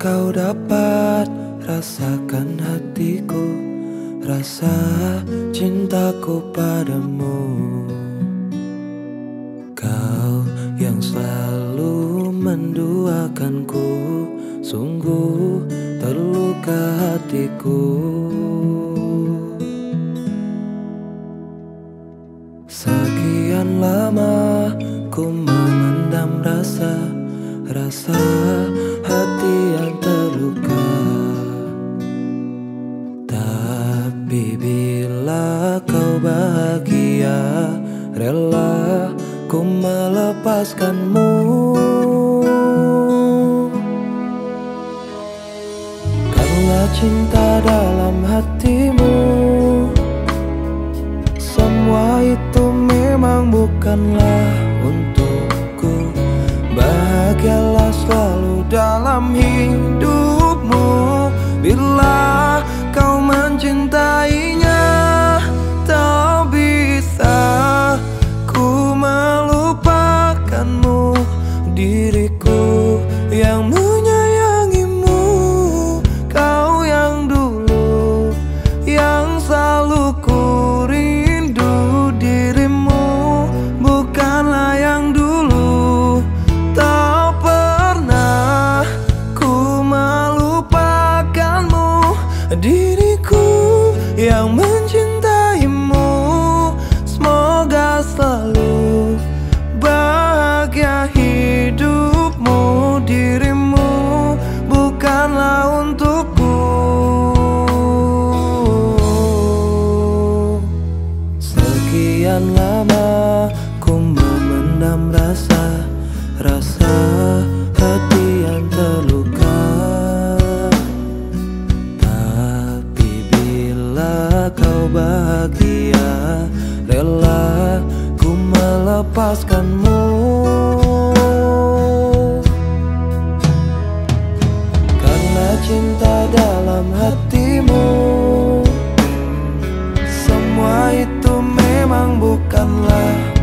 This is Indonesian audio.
kau dapat rasakan hatiku Rasa cintaku padamu. Kau yang selalu menduakanku Sungguh terluka hatiku. Sekian lama ku memendam rasa Rasa Rela ku melepaskanmu. Karena cinta dalam hatimu Semua itu memang bukanlah untukku. Bahagialah selalu dalam hidupmu lama ku memendam rasa Rasa hati yang terluka. Tapi bila kau bahagia Rela ku melepaskanmu. Karena cinta dalam hatimu Semua itu memang bukanlah